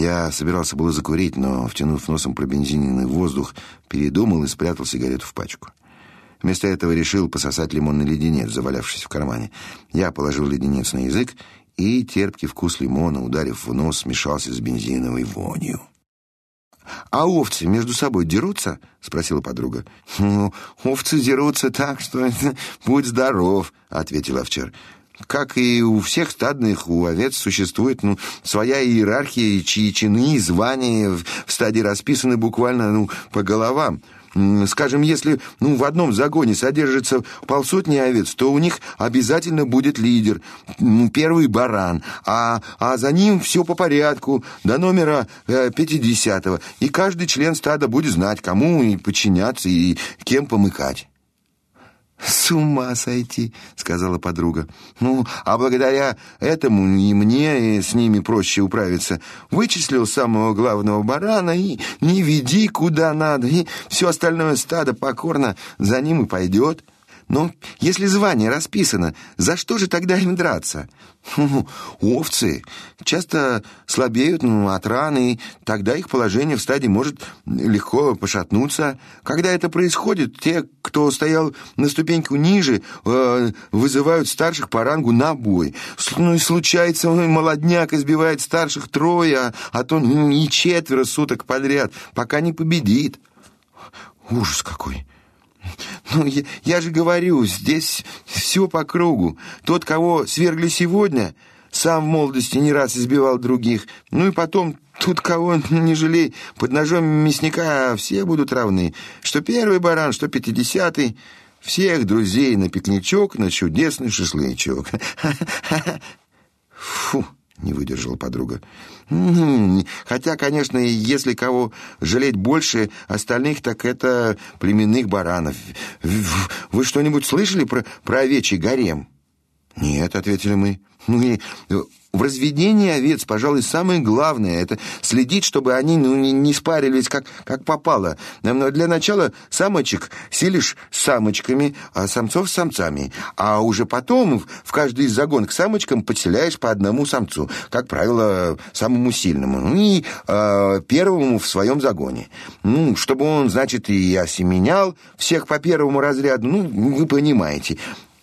Я собирался было закурить, но, втянув носом пробензиненный воздух, передумал и спрятал сигарету в пачку. Вместо этого решил пососать лимонный леденец, завалявшись в кармане. Я положил леденец на язык, и терпкий вкус лимона, ударив в нос, смешался с бензиновой вонью. «А овцы между собой дерутся?» — спросила подруга. «Ну, овцы дерутся так, что будь здоров», — ответил овчар. «Как и у всех стадных, у овец существует ну, своя иерархия, чьи чины и звания в стадии расписаны буквально ну, по головам». Скажем, если ну, в одном загоне содержится полсотни овец, то у них обязательно будет лидер, первый баран, а, а за ним все по порядку, до номера э, 50 и каждый член стада будет знать, кому и подчиняться, и кем помыкать. «С ума сойти», — сказала подруга. «Ну, а благодаря этому и мне и с ними проще управиться. Вычислил самого главного барана и не веди куда надо, и все остальное стадо покорно за ним и пойдет». Но если звание расписано, за что же тогда им драться? Овцы часто слабеют ну, от раны, и тогда их положение в стаде может легко пошатнуться. Когда это происходит, те, кто стоял на ступеньку ниже, э, вызывают старших по рангу на бой. Ну и случается, молодняк избивает старших трое, а то ну, и четверо суток подряд, пока не победит. Ужас какой! Ну, я, я же говорю, здесь все по кругу. Тот, кого свергли сегодня, сам в молодости не раз избивал других. Ну и потом, тут кого не жалей, под ножом мясника все будут равны. Что первый баран, что пятидесятый. Всех друзей на пикничок, на чудесный шашлычок. Фу не выдержала подруга. Хотя, конечно, если кого жалеть больше остальных, так это племенных баранов. Вы что-нибудь слышали про, про овечий гарем? Нет, ответили мы. Ну в разведении овец, пожалуй, самое главное – это следить, чтобы они ну, не, не спарились как, как попало. Но для начала самочек селишь с самочками, а самцов с самцами. А уже потом в каждый загон к самочкам подселяешь по одному самцу, как правило, самому сильному. Ну и э, первому в своем загоне. Ну, чтобы он, значит, и осеменял всех по первому разряду. Ну, вы понимаете.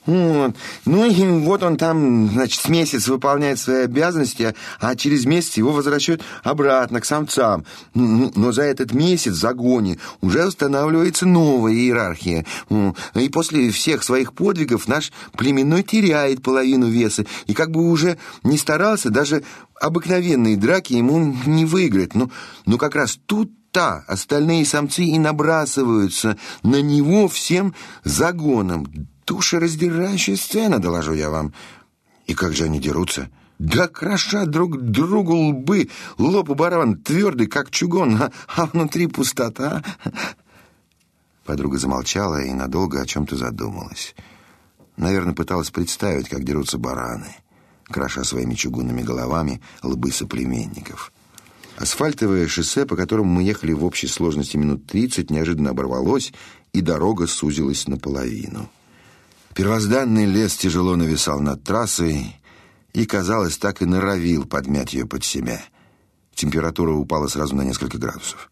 Вот. Ну и вот он там, значит, с месяц выполняет свои обязанности, а через месяц его возвращают обратно к самцам. Но за этот месяц в загоне уже устанавливается новая иерархия. И после всех своих подвигов наш племенной теряет половину веса. И как бы уже не старался, даже обыкновенные драки ему не выиграть. Но, но как раз тут та остальные самцы и набрасываются на него всем загоном душераздирающая сцена, доложу я вам. И как же они дерутся? Да крошат друг другу лбы, лоб у барабан твердый, как чугун, а, а внутри пустота. Подруга замолчала и надолго о чем-то задумалась. Наверное, пыталась представить, как дерутся бараны, кроша своими чугунными головами лбы соплеменников. Асфальтовое шоссе, по которому мы ехали в общей сложности минут тридцать, неожиданно оборвалось, и дорога сузилась наполовину. Первозданный лес тяжело нависал над трассой и, казалось, так и норовил подмять ее под себя. Температура упала сразу на несколько градусов.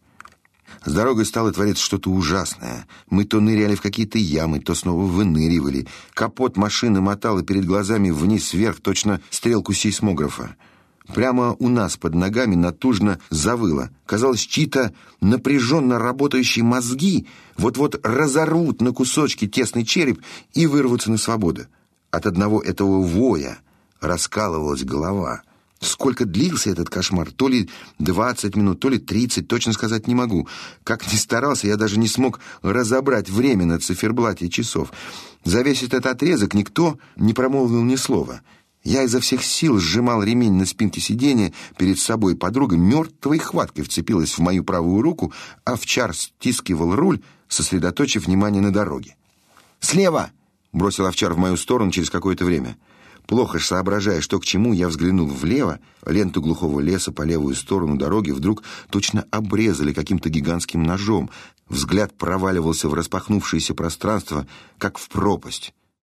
С дорогой стало твориться что-то ужасное. Мы то ныряли в какие-то ямы, то снова выныривали. Капот машины мотал и перед глазами вниз-вверх точно стрелку сейсмографа. Прямо у нас под ногами натужно завыло. Казалось, чьи-то напряженно работающие мозги вот-вот разорвут на кусочки тесный череп и вырвутся на свободу. От одного этого воя раскалывалась голова. Сколько длился этот кошмар? То ли двадцать минут, то ли тридцать, точно сказать не могу. Как ни старался, я даже не смог разобрать время на циферблате часов. За весь этот отрезок никто не промолвил ни слова. Я изо всех сил сжимал ремень на спинке сиденья перед собой. Подруга мертвой хваткой вцепилась в мою правую руку, а овчар стискивал руль, сосредоточив внимание на дороге. «Слева!» — бросил овчар в мою сторону через какое-то время. Плохо соображая, что к чему, я взглянул влево. Ленту глухого леса по левую сторону дороги вдруг точно обрезали каким-то гигантским ножом. Взгляд проваливался в распахнувшееся пространство, как в пропасть.